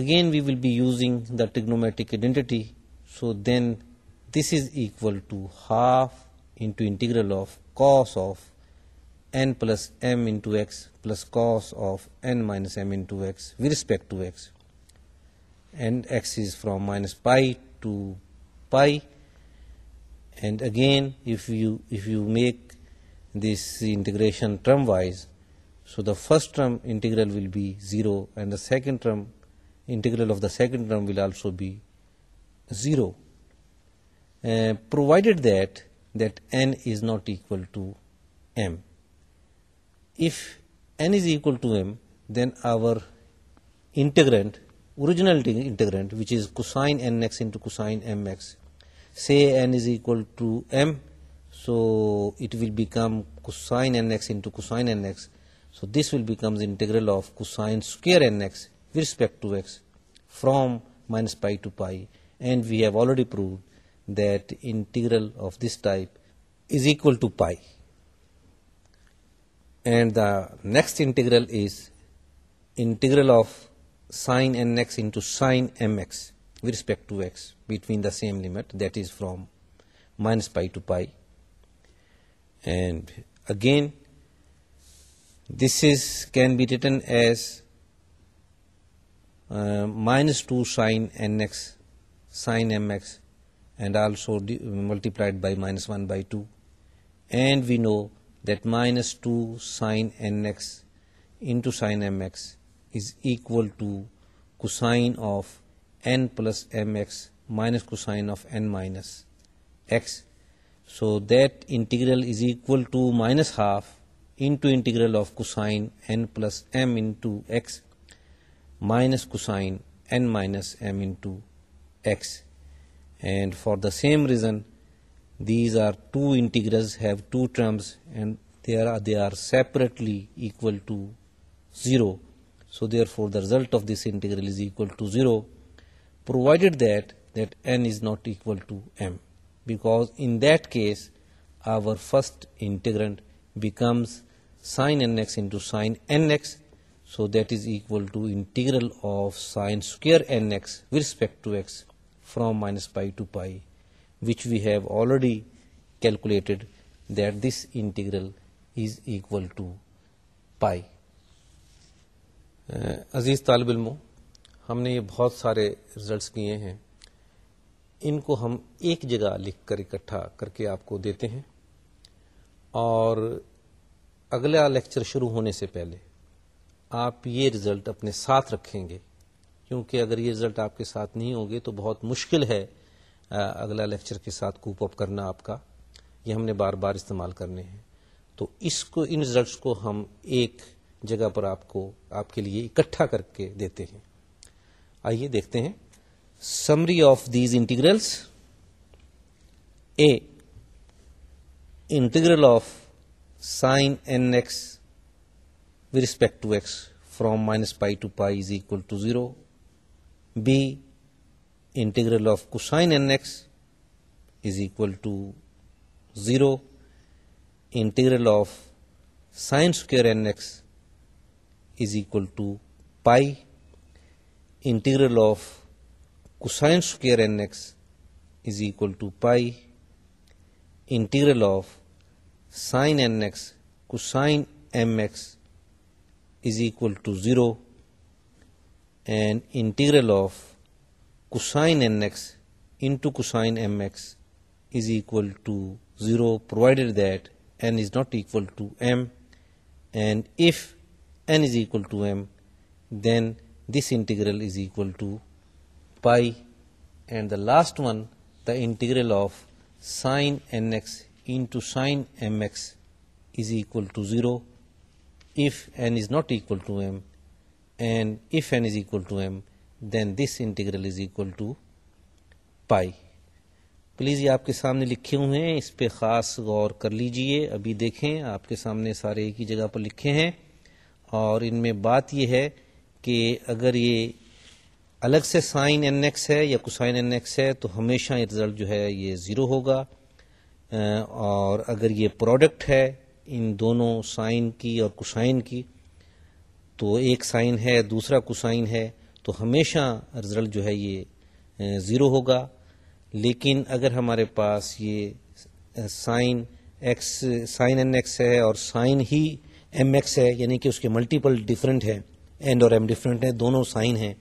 Speaker 1: Again we will be using the trigonometric identity. So then this is equal to half into integral of cos of n plus m into x plus cos of n minus m into x with respect to x, and x is from minus pi to pi. And again if you make this integration term wise, so the first term integral will be 0 and the second term integral of the second term will also be 0, uh, provided that n is not equal to m. If n is equal to m, then our integrand, original integrand, which is cosine nx into cosine mx, say n is equal to m, so it will become cosine nx into cosine nx. So this will become the integral of cosine square nx with respect to x from minus pi to pi, and we have already proved that integral of this type is equal to pi. And the next integral is integral of sine nx into sine mx with respect to x between the same limit, that is from minus pi to pi. And again this is can be written as minus 2 sine nx sine mx and also multiplied by minus 1 by 2, and we know that minus 2 sine nx into sine mx is equal to cosine of n plus mx minus cosine of n minus x. So that integral is equal to minus half into integral of cosine n plus m into x minus cosine n minus m into x. And for the same reason, these are two integrals have two terms and they are separately equal to 0. So therefore the result of this integral is equal to 0, provided that n is not equal to m, because in that case our first integrand becomes sin nx into sin nx, so that is equal to integral of sine square n x with respect to x from minus pi to pi which we have already calculated that this integral is equal to pi عزیز طالب علموں ہم نے یہ بہت سارے results کیے ہیں ان کو ہم ایک جگہ لکھ کر اکٹھا کر کے آپ کو دیتے ہیں اور اگلا لیکچر شروع ہونے سے پہلے آپ یہ ریزلٹ اپنے ساتھ رکھیں گے کیونکہ اگر یہ ریزلٹ آپ کے ساتھ نہیں ہوں گے تو بہت مشکل ہے اگلا لیکچر کے ساتھ کوپ اپ کرنا آپ کا یہ ہم نے بار بار استعمال کرنے ہیں تو اس کو ان رزلٹس کو ہم ایک جگہ پر آپ کو آپ کے لیے اکٹھا کر کے دیتے ہیں آئیے دیکھتے ہیں summary of these integrals a integral of sine n x with respect to x from minus pi to pi is equal to 0. B, integral of cosine nx is equal to 0. Integral of sine square nx is equal to pi. Integral of cosine square nx is equal to pi. Integral of sine nx cosine mx is equal to 0 and integral of cosine nx into cosine mx is equal to 0 provided that n is not equal to m, and if n is equal to m then this integral is equal to pi. And the last one, the integral of sine nx into sine mx is equal to 0 if n is not equal to m and if n is equal to m then this integral is equal to pi please یہ آپ کے سامنے لکھے ہوئے ہیں اس پہ خاص غور کر لیجئے ابھی دیکھیں آپ کے سامنے سارے ایک ہی جگہ پر لکھے ہیں اور ان میں بات یہ ہے کہ اگر یہ الگ سے سائن این ایکس ہے یا کسائن این ایکس ہے تو ہمیشہ یہ رزلٹ جو ہے یہ زیرو ہوگا اور اگر یہ پروڈکٹ ہے ان دونوں سائن کی اور کسائن کی تو ایک سائن ہے دوسرا کسائن ہے تو ہمیشہ رزلٹ جو ہے یہ زیرو ہوگا لیکن اگر ہمارے پاس یہ sine x sine n x ہے اور سائن ہی ایم ایکس ہے یعنی کہ اس کے ملٹیپل ڈفرینٹ ہیں اینڈ اور ایم ڈفرینٹ ہیں دونوں سائن ہیں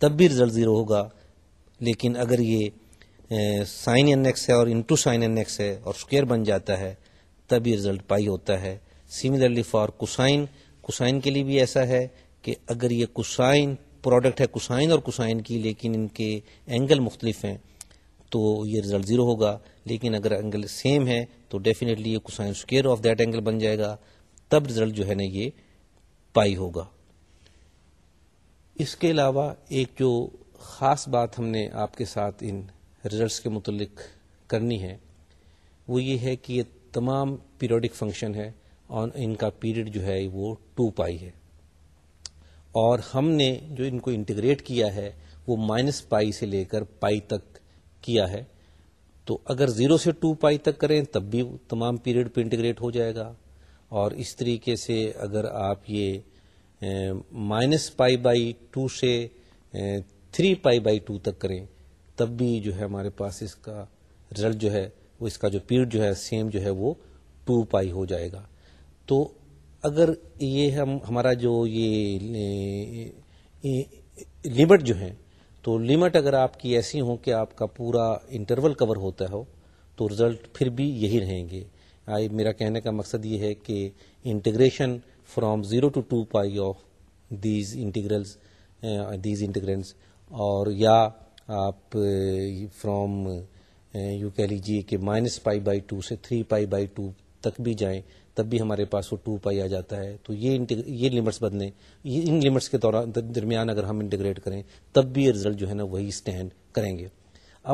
Speaker 1: تب بھی رزلٹ زیرو ہوگا لیکن اگر یہ سائن این ایکس ہے اور انٹو سائن این ایکس ہے اور اسکویئر بن جاتا ہے تب یہ رزلٹ پائی ہوتا ہے سیملرلی فار کسائن کسائن کے لیے بھی ایسا ہے کہ اگر یہ کسائن پروڈکٹ ہے کسائن اور کسائن کی لیکن ان کے اینگل مختلف ہیں تو یہ رزلٹ زیرو ہوگا لیکن اگر اینگل سیم ہے تو ڈیفینیٹلی یہ cosine square of that angle بن جائے گا تب رزلٹ جو ہے نا یہ پائی ہوگا اس کے علاوہ ایک جو خاص بات ہم نے آپ کے ساتھ ان رزلٹس کے متعلق کرنی ہے وہ یہ ہے کہ یہ تمام پیریوڈک فنکشن ہے اور ان کا پیریڈ جو ہے وہ ٹو پائی ہے اور ہم نے جو ان کو انٹیگریٹ کیا ہے وہ مائنس پائی سے لے کر پائی تک کیا ہے تو اگر زیرو سے ٹو پائی تک کریں تب بھی تمام پیریڈ پہ انٹیگریٹ ہو جائے گا اور اس طریقے سے اگر آپ یہ مائنس پائی بائی ٹو سے تھری پائی بائی ٹو تک کریں تب بھی جو ہے ہمارے پاس اس کا رزلٹ جو ہے اس کا جو پیریڈ جو ہے سیم جو ہے وہ ٹو پائی ہو جائے گا تو اگر یہ ہم ہمارا جو یہ لمٹ جو ہے تو لمٹ اگر آپ کی ایسی ہوں کہ آپ کا پورا انٹرول کور ہوتا ہو تو رزلٹ پھر بھی یہی رہیں گے آئی میرا کہنے کا مقصد یہ ہے کہ integration from zero to two pi of these integrals these integrands اور یا آپ فرام uh, یوں کہہ لیجیے کہ مائنس پائی بائی ٹو سے تھری پائی بائی ٹو تک بھی جائیں تب بھی ہمارے پاس وہ ٹو پائی آ جاتا ہے تو یہ یہ لمٹس بدلیں ان لمٹس کے دوران درمیان اگر ہم انٹیگریٹ کریں تب بھی یہ رزلٹ جو ہے نا وہی اسٹینڈ کریں گے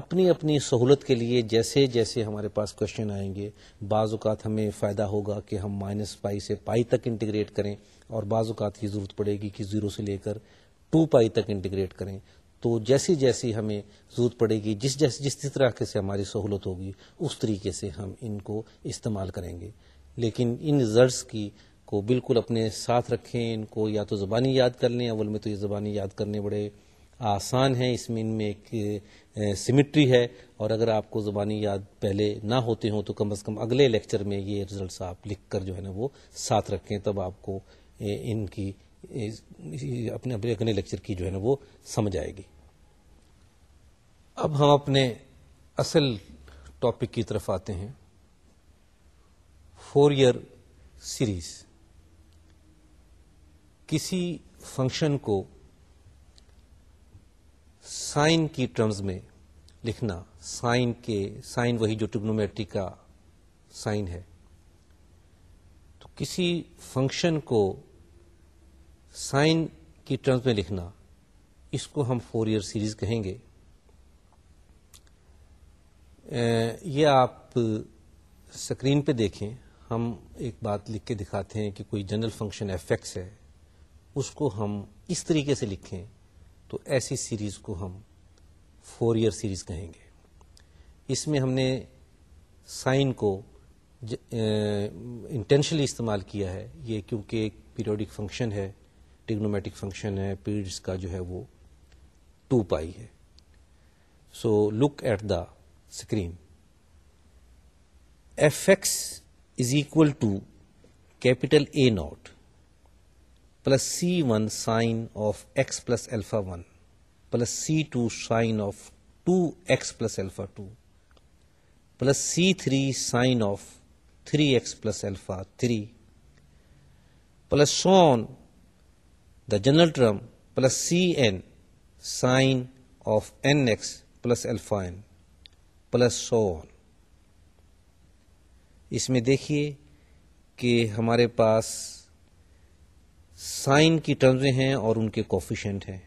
Speaker 1: اپنی اپنی سہولت کے لیے جیسے جیسے ہمارے پاس کوشچن آئیں گے بعض اوقات ہمیں فائدہ ہوگا کہ ہم مائنس پائی سے پائی تک انٹیگریٹ کریں اور بعض اوقات کی ضرورت پڑے گی کہ زیرو سے لے کر ٹو پائی تک انٹیگریٹ کریں تو جیسی جیسی ہمیں ضرورت پڑے گی جس جیسی جس جس طرح سے ہماری سہولت ہوگی اس طریقے سے ہم ان کو استعمال کریں گے لیکن ان زرز کی کو بالکل اپنے ساتھ رکھیں ان کو یا تو زبانی یاد کر لیں اول میں تو یہ زبانی یاد کرنے بڑے آسان ہیں اس میں ان میں ایک سمٹری ہے اور اگر آپ کو زبانی یاد پہلے نہ ہوتے ہوں تو کم از کم اگلے لیکچر میں یہ ریزلٹس آپ لکھ کر جو ہے نا وہ ساتھ رکھیں تب آپ کو ان کی اپنے اپنے اگلے لیکچر کی جو ہے نا وہ سمجھ آئے گی اب ہم اپنے اصل ٹاپک کی طرف آتے ہیں فور ایئر سیریز کسی فنکشن کو سائن کی ٹرمز میں لکھنا سائن کے سائن وہی جو ٹگنومیٹری کا سائن ہے تو کسی فنکشن کو سائن کی ٹرمز میں لکھنا اس کو ہم فور ایئر سیریز کہیں گے یہ آپ اسکرین پہ دیکھیں ہم ایک بات لکھ کے دکھاتے ہیں کہ کوئی جنرل فنکشن ایکس ہے اس کو ہم اس طریقے سے لکھیں تو ایسی سیریز کو ہم فور ایئر سیریز کہیں گے اس میں ہم نے سائن کو انٹینشلی استعمال کیا ہے یہ کیونکہ ایک پیریوڈک فنکشن ہے فنکشن ہے پیریڈس کا جو ہے وہ ٹو پائی ہے so look at the screen f x is equal to capital A naught plus c one sine of x plus alpha one plus c two sine of two x plus alpha two plus c three sine of three x plus alpha three plus so on the general term plus c n sine of n x plus alpha n plus so اس میں دیکھیے کہ ہمارے پاس sine کی terms ہیں اور ان کے کوفیشنٹ ہیں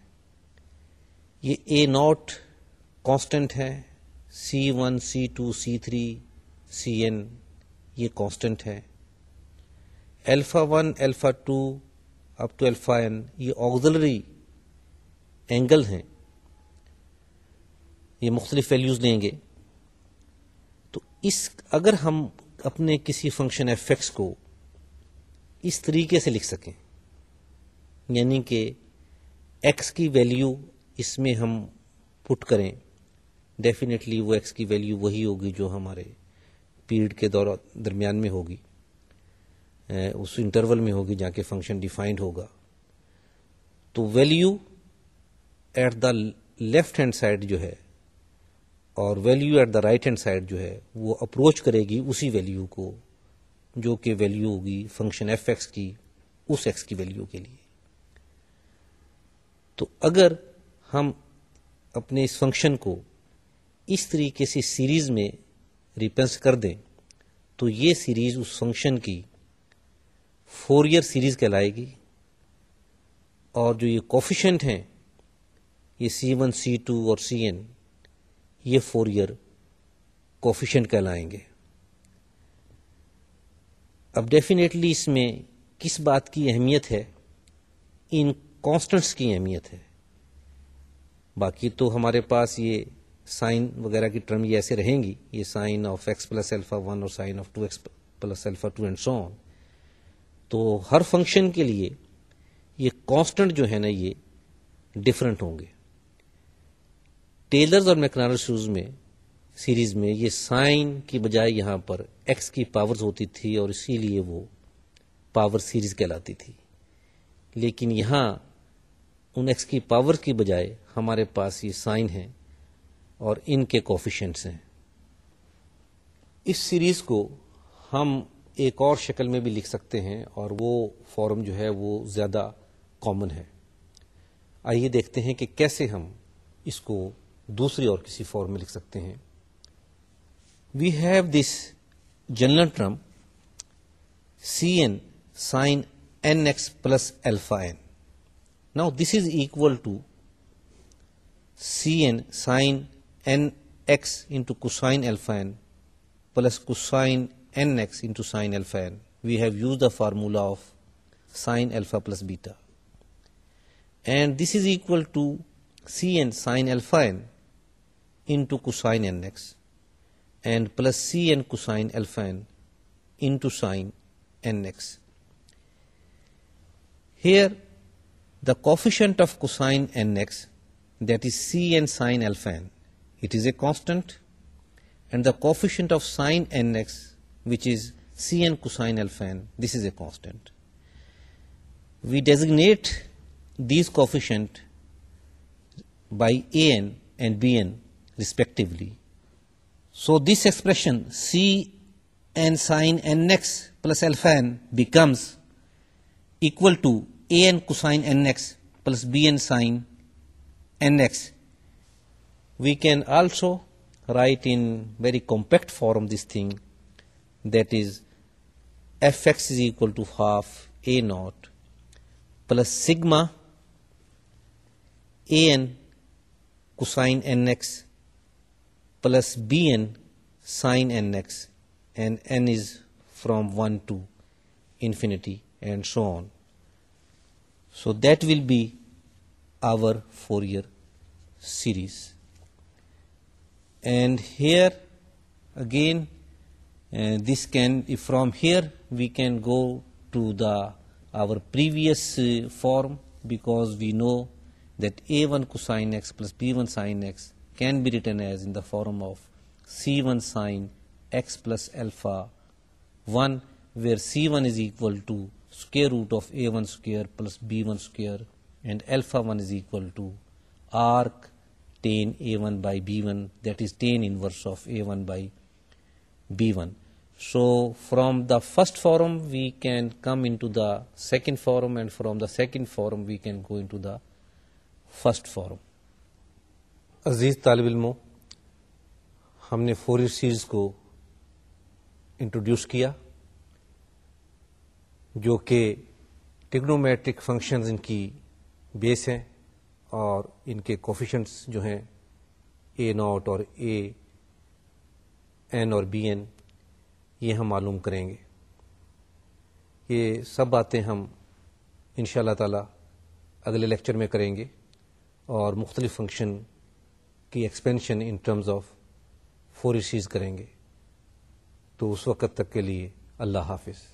Speaker 1: یہ اے ناٹ کانسٹنٹ ہے C one C two C three C N یہ کانسٹنٹ ہے alpha one alpha two up to alpha N یہ آگزلری اینگل ہیں یہ مختلف ویلیوز لیں گے تو اس اگر ہم اپنے کسی فنکشن ایف ایکس کو اس طریقے سے لکھ سکیں یعنی کہ ایکس کی ویلیو اس میں ہم پٹ کریں ڈیفینیٹلی وہ ایکس کی ویلیو وہی ہوگی جو ہمارے پیریڈ کے دور درمیان میں ہوگی اس انٹرول میں ہوگی جہاں کے فنکشن ڈیفائنڈ ہوگا تو value at the left hand side جو ہے اور value at the right hand side جو ہے وہ اپروچ کرے گی اسی ویلیو کو جو کہ ویلیو ہوگی فنکشن ایف ایکس کی اس ایکس کی ویلیو کے لیے تو اگر ہم اپنے اس فنکشن کو اس طریقے سے سیریز میں ریپنس کر دیں تو یہ سیریز اس فنکشن کی فور ایئر سیریز کہلائے گی اور جو یہ کوفیشنٹ ہیں یہ سی ون سی ٹو اور سی این یہ فور ایئر کوفیشنٹ کہلائیں گے اب ڈیفینیٹلی اس میں کس بات کی اہمیت ہے ان کانسٹنٹس کی اہمیت ہے باقی تو ہمارے پاس یہ سائن وغیرہ کی ٹرم یہ ایسے رہیں گی یہ sine of x plus alpha one اور sine of two x plus alpha two and so on تو ہر فنکشن کے لیے یہ کانسٹنٹ جو ہے نا یہ ڈفرینٹ ہوں گے ٹیلرز اور میکنار شوز میں سیریز میں یہ سائن کی بجائے یہاں پر ایکس کی پاورز ہوتی تھی اور اسی لیے وہ پاور سیریز کہلاتی تھی لیکن یہاں ان ایکس کی پاور کی بجائے ہمارے پاس یہ سائن ہیں اور ان کے کوفیشنٹس ہیں اس سیریز کو ہم ایک اور شکل میں بھی لکھ سکتے ہیں اور وہ فارم جو ہے وہ زیادہ کامن ہے آئیے دیکھتے ہیں کہ کیسے ہم اس کو دوسری اور کسی فارم میں لکھ سکتے ہیں we have this general term c n sine n x plus alpha now this is equal to c n sine n x into cosine alpha plus cosine nx into sine alpha n. We have used the formula of sine alpha plus beta, and this is equal to Cn sine alpha n into cosine nx and plus Cn cosine alpha n into sine nx. Here the coefficient of cosine nx, that is Cn sine alpha n, it is a constant, and the coefficient of sine nx which is Cn cosine alpha n. This is a constant. We designate these coefficient by An and Bn respectively. So this expression Cn sine nx plus alpha n becomes equal to An cosine nx plus Bn sine nx. We can also write in very compact form this thing that is Fx is equal to half A naught plus sigma An cosine nx plus Bn sine nx, and n is from 1 to infinity and so on. So that will be our Fourier series. And here again uh, this can, if from here we can go to the our previous uh, form, because we know that a1 cosine x plus b1 sine x can be written as in the form of c1 sine x plus alpha 1, where c1 is equal to square root of a1 square plus b1 square and alpha 1 is equal to arc tan a1 by b1, that is tan inverse of a1 by b one so from the forum form we can come into the second form and from the second form we can go into the first form عزیز طالب علموں ہم نے فوری series کو introduce کیا جو کہ ٹگنومیٹرک فنکشنز ان کی بیس ہیں اور ان کے کوفیشنٹس جو ہیں اے ناٹ اور اے این اور بی این یہ ہم معلوم کریں گے یہ سب باتیں ہم ان شاء اللہ تعالی اگلے لیکچر میں کریں گے اور مختلف فنکشن کی expansion in terms of Fourier کریں گے تو اس وقت تک کے لیے اللہ حافظ